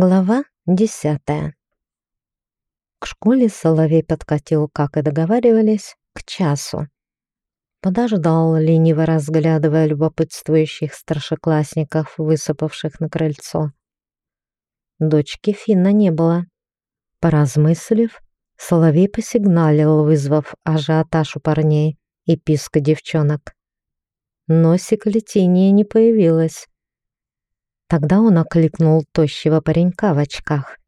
Глава десятая. К школе Соловей подкатил, как и договаривались, к часу. Подождал, лениво разглядывая любопытствующих старшеклассников, высыпавших на крыльцо. Дочки Финна не было. Поразмыслив, Соловей посигналил, вызвав ажиотаж у парней и писк девчонок. Но секлетиния не появилась. Тогда он окликнул тощего паренька в очках.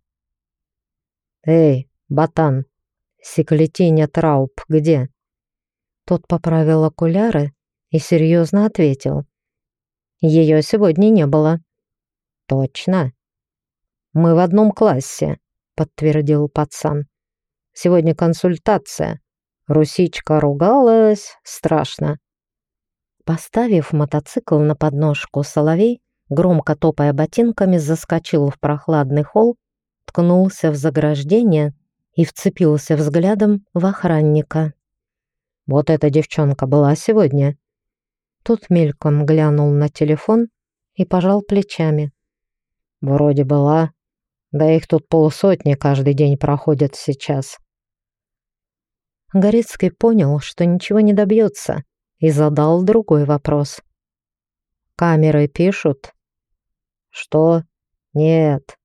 «Эй, ботан, секлетиня Трауб где?» Тот поправил окуляры и серьезно ответил. «Ее сегодня не было». «Точно?» «Мы в одном классе», — подтвердил пацан. «Сегодня консультация. Русичка ругалась страшно». Поставив мотоцикл на подножку, Соловей громко топая ботинками, заскочил в прохладный холл, ткнулся в заграждение и вцепился взглядом в охранника. «Вот эта девчонка была сегодня?» Тот мельком глянул на телефон и пожал плечами. «Вроде была. Да их тут полсотни каждый день проходят сейчас». Горецкий понял, что ничего не добьется, и задал другой вопрос. «Камеры пишут?» «Что? Нет.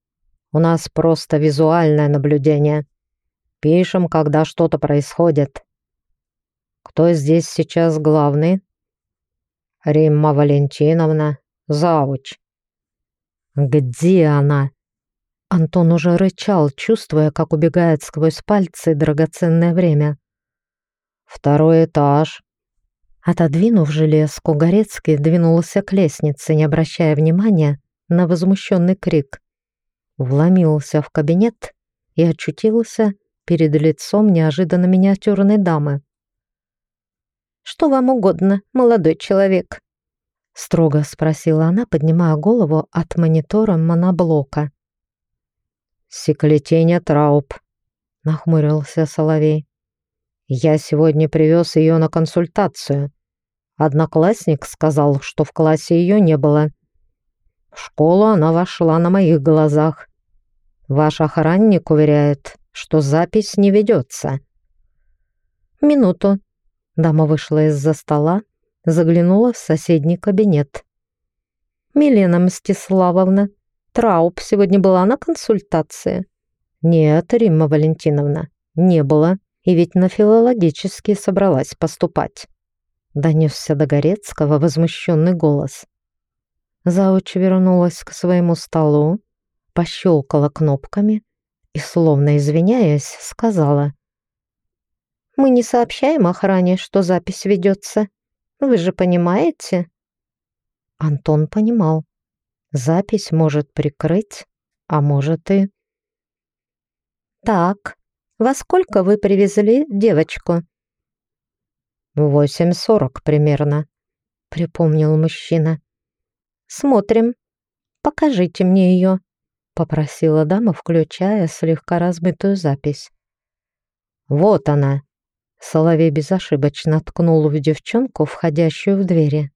У нас просто визуальное наблюдение. Пишем, когда что-то происходит. Кто здесь сейчас главный?» «Римма Валентиновна, завуч». «Где она?» Антон уже рычал, чувствуя, как убегает сквозь пальцы драгоценное время. «Второй этаж». Отодвинув железку, Горецкий двинулся к лестнице, не обращая внимания на возмущенный крик. Вломился в кабинет и очутился перед лицом неожиданно миниатюрной дамы. «Что вам угодно, молодой человек?» строго спросила она, поднимая голову от монитора моноблока. «Секлетения Трауб», — нахмурился Соловей. «Я сегодня привез ее на консультацию. Одноклассник сказал, что в классе ее не было. В школу она вошла на моих глазах. Ваш охранник уверяет, что запись не ведется. Минуту. Дама вышла из-за стола, заглянула в соседний кабинет. «Милена Мстиславовна, Трауб сегодня была на консультации?» «Нет, Римма Валентиновна, не было, и ведь на филологический собралась поступать». Донесся до Горецкого возмущенный голос. Зауч вернулась к своему столу, пощелкала кнопками и, словно извиняясь, сказала. «Мы не сообщаем охране, что запись ведется. Вы же понимаете?» Антон понимал. Запись может прикрыть, а может и... «Так, во сколько вы привезли девочку?» «Восемь сорок примерно», — припомнил мужчина. Смотрим. Покажите мне ее», — попросила дама, включая слегка размытую запись. «Вот она!» Соловей безошибочно ткнул в девчонку, входящую в двери.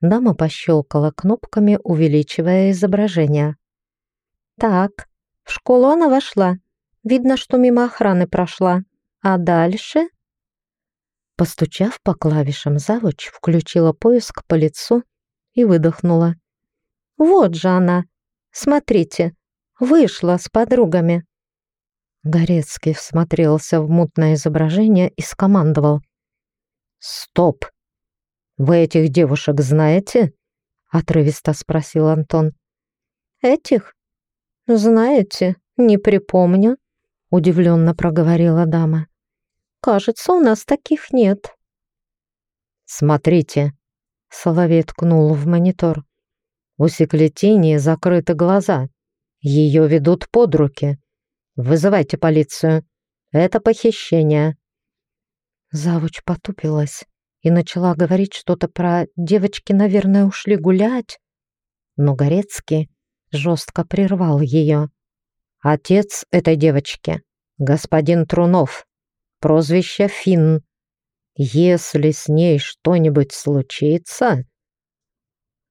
Дама пощелкала кнопками, увеличивая изображение. «Так, в школу она вошла. Видно, что мимо охраны прошла. А дальше...» Постучав по клавишам, завуч включила поиск по лицу и выдохнула. «Вот же она! Смотрите, вышла с подругами!» Горецкий всмотрелся в мутное изображение и скомандовал. «Стоп! Вы этих девушек знаете?» — отрывисто спросил Антон. «Этих? Знаете, не припомню», — удивленно проговорила дама. «Кажется, у нас таких нет». «Смотрите», Соловей ткнул в монитор. У секлетини закрыты глаза. Ее ведут под руки. Вызывайте полицию. Это похищение. Завуч потупилась и начала говорить что-то про «девочки, наверное, ушли гулять». Но Горецкий жестко прервал ее. «Отец этой девочки, господин Трунов, прозвище Финн, если с ней что-нибудь случится...»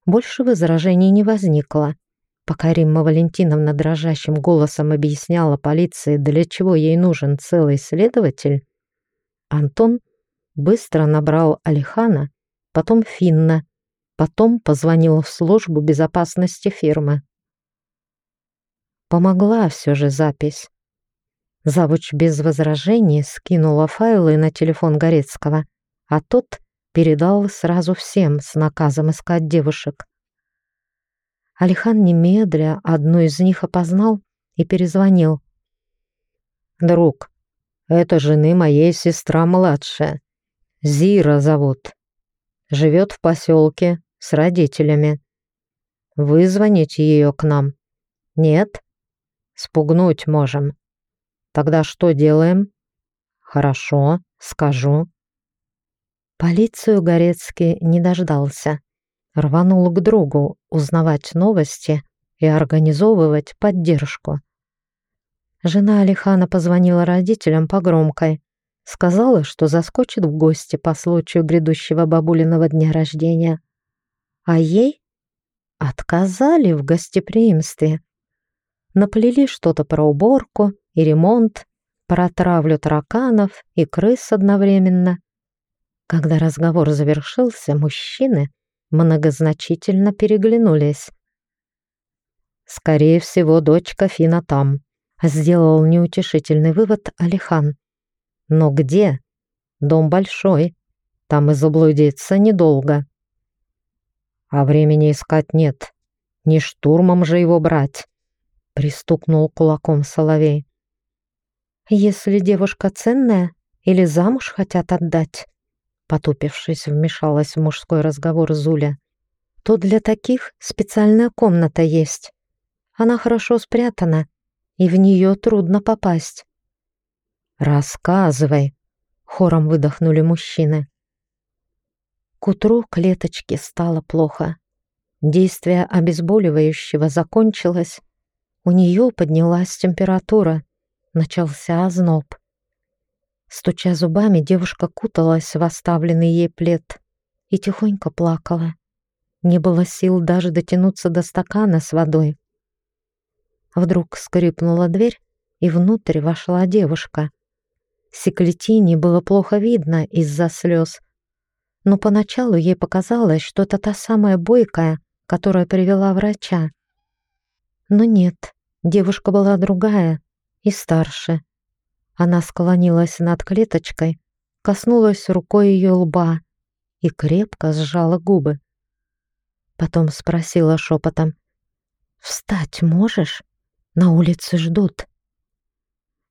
Больше возражений не возникло, Пока Римма Валентиновна дрожащим голосом объясняла полиции, для чего ей нужен целый следователь, Антон быстро набрал Алихана, потом Финна, потом позвонил в службу безопасности фирмы. Помогла все же запись. Завуч без возражений скинула файлы на телефон Горецкого, а тот передал сразу всем с наказом искать девушек. Алихан немедля одну из них опознал и перезвонил. «Друг, это жены моей сестра младшая. Зира зовут. Живет в поселке с родителями. Вызвоните ее к нам? Нет? Спугнуть можем. Тогда что делаем? Хорошо, скажу». Полицию Горецкий не дождался рванул к другу узнавать новости и организовывать поддержку. Жена Алихана позвонила родителям по громкой, сказала, что заскочит в гости по случаю грядущего бабулиного дня рождения. А ей отказали в гостеприимстве. Наплели что-то про уборку и ремонт, про травлю тараканов и крыс одновременно. Когда разговор завершился, мужчины многозначительно переглянулись. «Скорее всего, дочка Фина там», — сделал неутешительный вывод Алихан. «Но где? Дом большой, там и заблудиться недолго». «А времени искать нет, не штурмом же его брать», — пристукнул кулаком Соловей. «Если девушка ценная или замуж хотят отдать, потупившись, вмешалась в мужской разговор Зуля. То для таких специальная комната есть. Она хорошо спрятана, и в нее трудно попасть. «Рассказывай», — хором выдохнули мужчины. К утру клеточке стало плохо. Действие обезболивающего закончилось. У нее поднялась температура, начался озноб. Стуча зубами, девушка куталась в оставленный ей плед и тихонько плакала. Не было сил даже дотянуться до стакана с водой. Вдруг скрипнула дверь, и внутрь вошла девушка. Секлетине было плохо видно из-за слез, но поначалу ей показалось, что это та самая бойкая, которая привела врача. Но нет, девушка была другая и старше. Она склонилась над клеточкой, коснулась рукой ее лба и крепко сжала губы. Потом спросила шепотом, «Встать можешь? На улице ждут».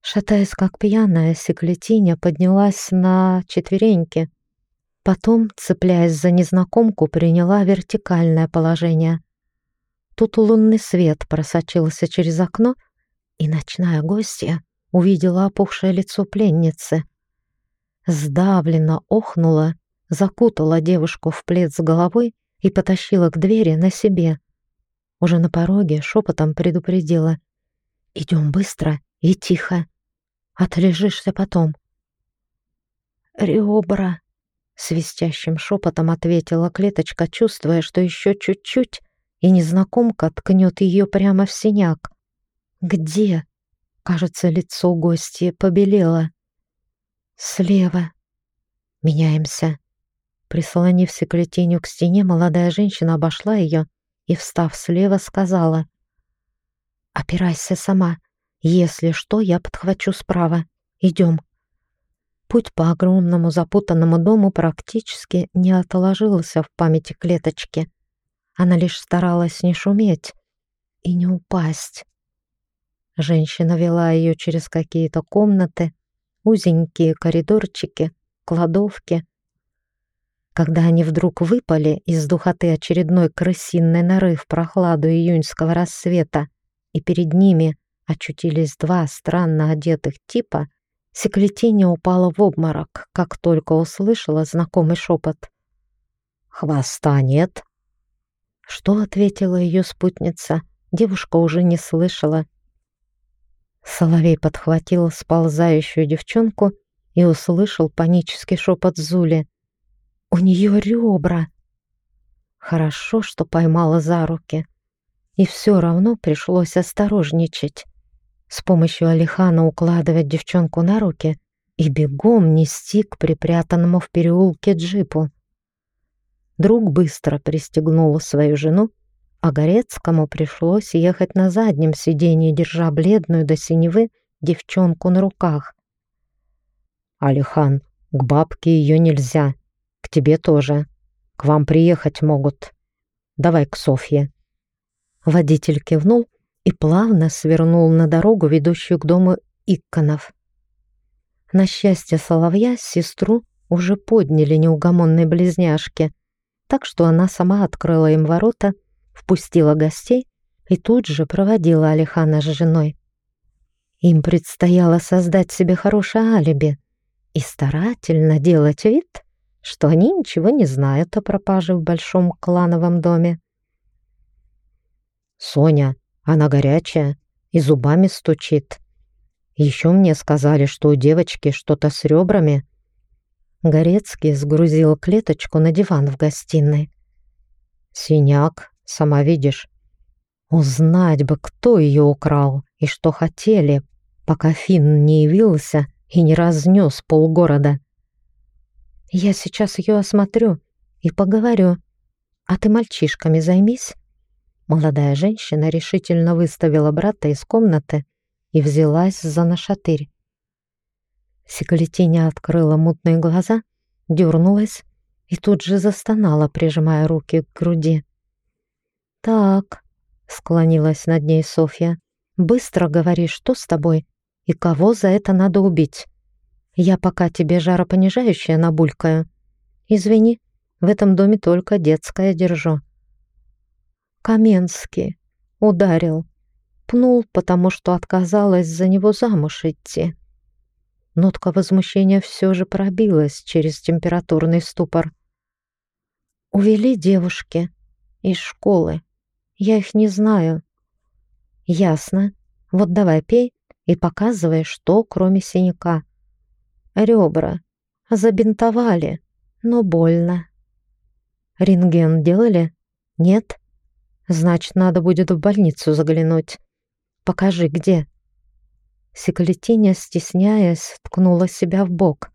Шатаясь как пьяная, Секлетиня поднялась на четвереньки. Потом, цепляясь за незнакомку, приняла вертикальное положение. Тут лунный свет просочился через окно, и ночная гостья увидела опухшее лицо пленницы. Сдавленно охнула, закутала девушку в плед с головой и потащила к двери на себе. Уже на пороге шепотом предупредила. «Идем быстро и тихо. Отлежишься потом». «Ребра!» — свистящим шепотом ответила клеточка, чувствуя, что еще чуть-чуть, и незнакомка ткнет ее прямо в синяк. «Где?» Кажется, лицо гостья побелело. Слева. Меняемся. Прислонив секретиню к стене, молодая женщина обошла ее и, встав слева, сказала. «Опирайся сама. Если что, я подхвачу справа. Идем». Путь по огромному запутанному дому практически не отложился в памяти клеточки. Она лишь старалась не шуметь и не упасть. Женщина вела ее через какие-то комнаты, узенькие коридорчики, кладовки. Когда они вдруг выпали из духоты очередной крысиной норы в прохладу июньского рассвета, и перед ними очутились два странно одетых типа, Секлетиня упала в обморок, как только услышала знакомый шепот. «Хвоста нет?» Что ответила ее спутница, девушка уже не слышала Соловей подхватил сползающую девчонку и услышал панический шепот Зули. «У нее ребра!» Хорошо, что поймала за руки. и все равно пришлось осторожничать. С помощью Алихана укладывать девчонку на руки и бегом нести к припрятанному в переулке джипу. Друг быстро пристегнул свою жену, а Горецкому пришлось ехать на заднем сиденье, держа бледную до синевы девчонку на руках. «Алихан, к бабке ее нельзя, к тебе тоже. К вам приехать могут. Давай к Софье». Водитель кивнул и плавно свернул на дорогу, ведущую к дому Икконов. На счастье Соловья сестру уже подняли неугомонные близняшки, так что она сама открыла им ворота, впустила гостей и тут же проводила Алихана с женой. Им предстояло создать себе хорошее алиби и старательно делать вид, что они ничего не знают о пропаже в большом клановом доме. «Соня, она горячая и зубами стучит. Еще мне сказали, что у девочки что-то с ребрами». Горецкий сгрузил клеточку на диван в гостиной. «Синяк, сама видишь. Узнать бы, кто ее украл и что хотели, пока Финн не явился и не разнес полгорода. Я сейчас ее осмотрю и поговорю. А ты мальчишками займись. Молодая женщина решительно выставила брата из комнаты и взялась за нашатырь. Секлетиня открыла мутные глаза, дернулась и тут же застонала, прижимая руки к груди. «Так», — склонилась над ней Софья, — «быстро говори, что с тобой и кого за это надо убить. Я пока тебе жаропонижающее набулькаю. Извини, в этом доме только детское держу». Каменский ударил, пнул, потому что отказалась за него замуж идти. Нотка возмущения все же пробилась через температурный ступор. Увели девушки из школы. Я их не знаю. Ясно. Вот давай пей и показывай, что кроме синяка. Ребра. Забинтовали, но больно. Рентген делали? Нет? Значит, надо будет в больницу заглянуть. Покажи, где. Секлетиня, стесняясь, ткнула себя в бок.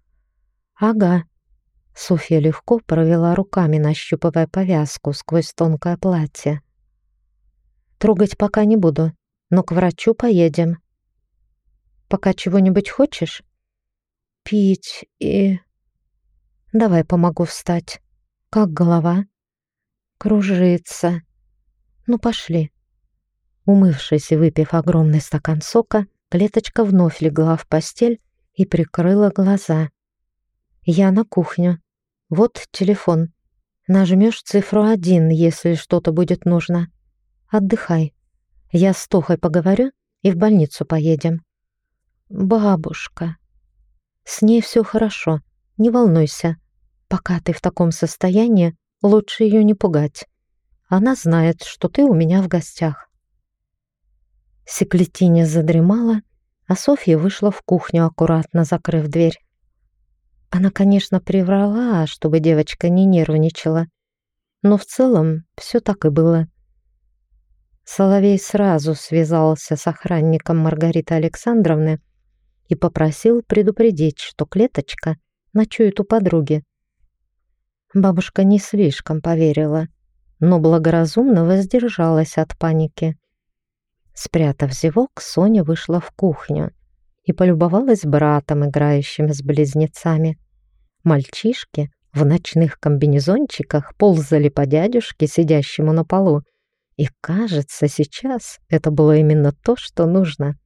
Ага. Софья легко провела руками, нащупывая повязку сквозь тонкое платье. Трогать пока не буду, но к врачу поедем. Пока чего-нибудь хочешь? Пить и... Давай помогу встать. Как голова? Кружится. Ну, пошли. Умывшись и выпив огромный стакан сока, клеточка вновь легла в постель и прикрыла глаза. Я на кухню. Вот телефон. Нажмешь цифру один, если что-то будет нужно. Отдыхай. Я с Тохой поговорю и в больницу поедем. Бабушка. С ней все хорошо, не волнуйся. Пока ты в таком состоянии, лучше ее не пугать. Она знает, что ты у меня в гостях. Секлетиня задремала, а Софья вышла в кухню, аккуратно закрыв дверь. Она, конечно, приврала, чтобы девочка не нервничала, но в целом все так и было. Соловей сразу связался с охранником Маргариты Александровны и попросил предупредить, что клеточка ночует у подруги. Бабушка не слишком поверила — но благоразумно воздержалась от паники. Спрятав зевок, Соня вышла в кухню и полюбовалась братом, играющим с близнецами. Мальчишки в ночных комбинезончиках ползали по дядюшке, сидящему на полу, и, кажется, сейчас это было именно то, что нужно.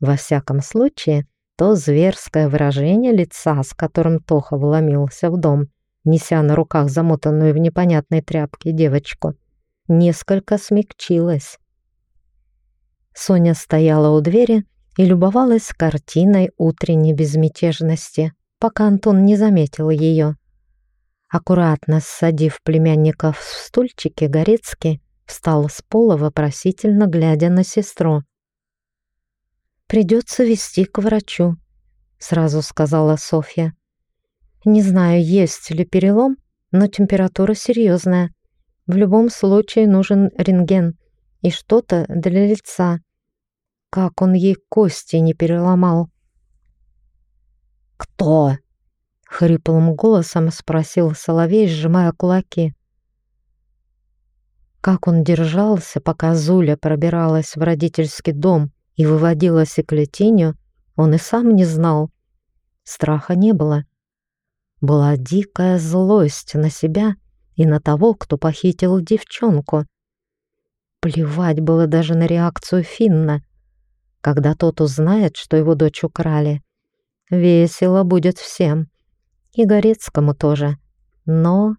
Во всяком случае, то зверское выражение лица, с которым Тоха вломился в дом, неся на руках замотанную в непонятной тряпке девочку, несколько смягчилась. Соня стояла у двери и любовалась картиной утренней безмятежности, пока Антон не заметил ее. Аккуратно ссадив племянников в стульчике, Горецкий встал с пола, вопросительно глядя на сестру. «Придется вести к врачу», — сразу сказала Софья. Не знаю, есть ли перелом, но температура серьезная. В любом случае нужен рентген. и что-то для лица. Как он ей кости не переломал. «Кто?» — хриплым голосом спросил Соловей, сжимая кулаки. Как он держался, пока Зуля пробиралась в родительский дом и выводила секлетиню, он и сам не знал. Страха не было. Была дикая злость на себя и на того, кто похитил девчонку. Плевать было даже на реакцию Финна. Когда тот узнает, что его дочь украли, весело будет всем. И Горецкому тоже. Но...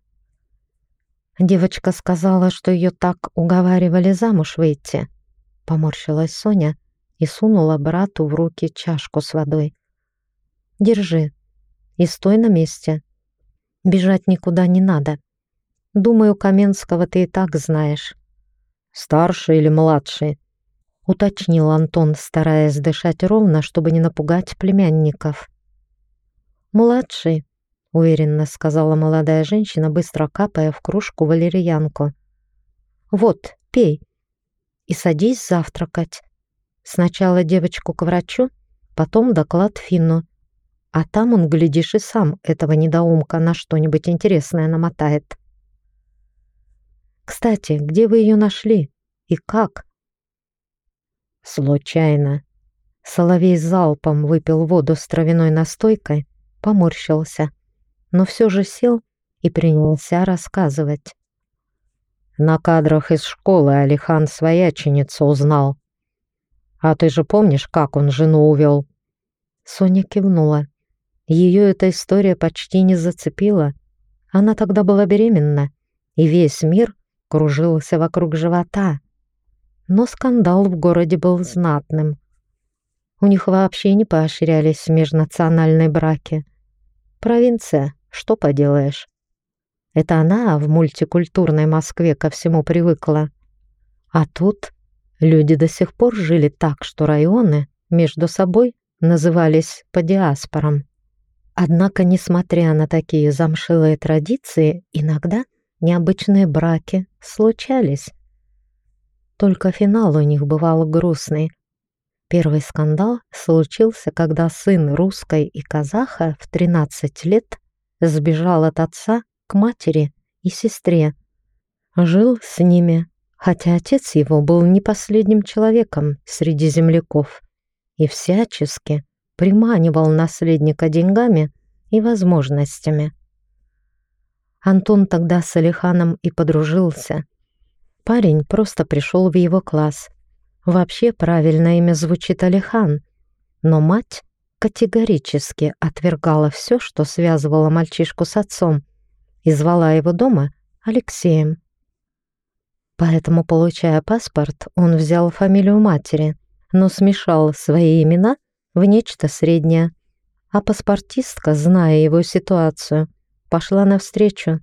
Девочка сказала, что ее так уговаривали замуж выйти. Поморщилась Соня и сунула брату в руки чашку с водой. «Держи и стой на месте. Бежать никуда не надо. Думаю, Каменского ты и так знаешь». «Старший или младший?» уточнил Антон, стараясь дышать ровно, чтобы не напугать племянников. «Младший», — уверенно сказала молодая женщина, быстро капая в кружку валерьянку. «Вот, пей и садись завтракать. Сначала девочку к врачу, потом доклад Финну. А там он, глядишь, и сам этого недоумка на что-нибудь интересное намотает. Кстати, где вы ее нашли? И как?» Случайно. Соловей залпом выпил воду с травяной настойкой, поморщился, но все же сел и принялся рассказывать. На кадрах из школы Алихан свояченицу узнал. А ты же помнишь, как он жену увел? Соня кивнула. Ее эта история почти не зацепила. Она тогда была беременна, и весь мир кружился вокруг живота но скандал в городе был знатным. У них вообще не поощрялись межнациональные браки. Провинция, что поделаешь. Это она в мультикультурной Москве ко всему привыкла. А тут люди до сих пор жили так, что районы между собой назывались по диаспорам. Однако, несмотря на такие замшилые традиции, иногда необычные браки случались. Только финал у них бывал грустный. Первый скандал случился, когда сын русской и казаха в 13 лет сбежал от отца к матери и сестре. Жил с ними, хотя отец его был не последним человеком среди земляков и всячески приманивал наследника деньгами и возможностями. Антон тогда с Алиханом и подружился – Парень просто пришел в его класс. Вообще правильное имя звучит Алихан, но мать категорически отвергала все, что связывало мальчишку с отцом, и звала его дома Алексеем. Поэтому, получая паспорт, он взял фамилию матери, но смешал свои имена в нечто среднее. А паспортистка, зная его ситуацию, пошла навстречу.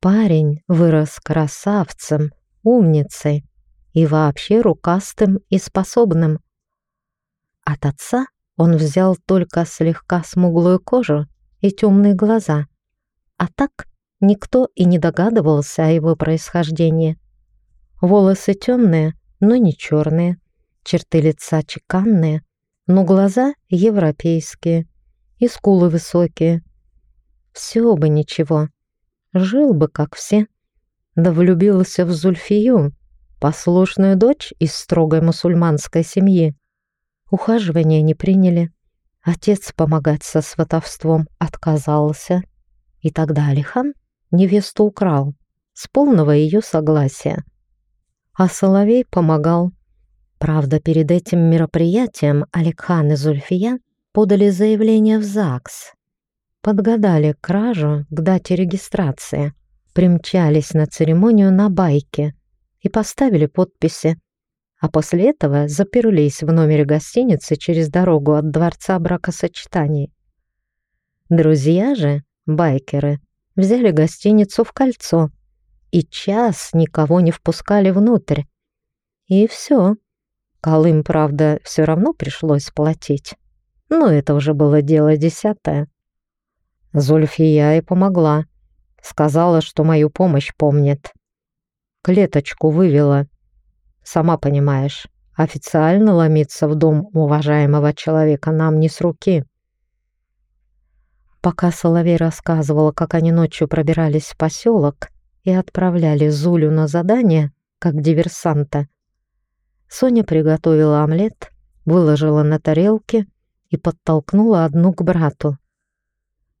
Парень вырос красавцем, умницей и вообще рукастым и способным. От отца он взял только слегка смуглую кожу и темные глаза, а так никто и не догадывался о его происхождении. Волосы темные, но не черные, черты лица чеканные, но глаза европейские и скулы высокие. Все бы ничего, жил бы как все да влюбился в Зульфию, послушную дочь из строгой мусульманской семьи. Ухаживания не приняли. Отец помогать со сватовством отказался. И тогда Алихан невесту украл с полного ее согласия. А Соловей помогал. Правда, перед этим мероприятием Аликхан и Зульфия подали заявление в ЗАГС. Подгадали кражу к дате регистрации примчались на церемонию на байке и поставили подписи, а после этого заперлись в номере гостиницы через дорогу от дворца бракосочетаний. Друзья же, байкеры, взяли гостиницу в кольцо и час никого не впускали внутрь. И все. Колым, правда, все равно пришлось платить. Но это уже было дело десятое. Зульфия и помогла. Сказала, что мою помощь помнит. Клеточку вывела. Сама понимаешь, официально ломиться в дом уважаемого человека нам не с руки. Пока Соловей рассказывала, как они ночью пробирались в поселок и отправляли Зулю на задание, как диверсанта, Соня приготовила омлет, выложила на тарелки и подтолкнула одну к брату.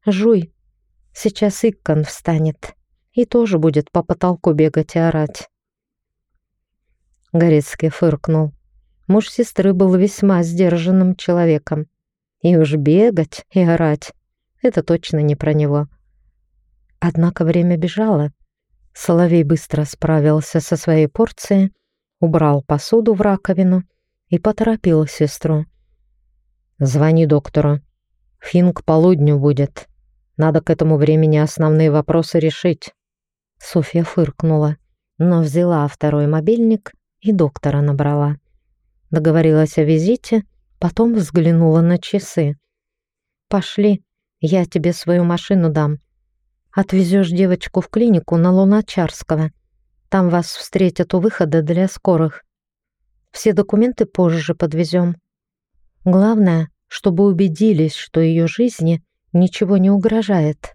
«Жуй, сейчас Иккон встанет и тоже будет по потолку бегать и орать». Горецкий фыркнул. Муж сестры был весьма сдержанным человеком. И уж бегать и орать — это точно не про него. Однако время бежало. Соловей быстро справился со своей порцией, убрал посуду в раковину и поторопил сестру. «Звони доктору. Фин к полудню будет. Надо к этому времени основные вопросы решить». Софья фыркнула, но взяла второй мобильник и доктора набрала. Договорилась о визите, потом взглянула на часы. «Пошли, я тебе свою машину дам. Отвезешь девочку в клинику на Луначарского. Там вас встретят у выхода для скорых. Все документы позже подвезем. Главное, чтобы убедились, что ее жизни ничего не угрожает».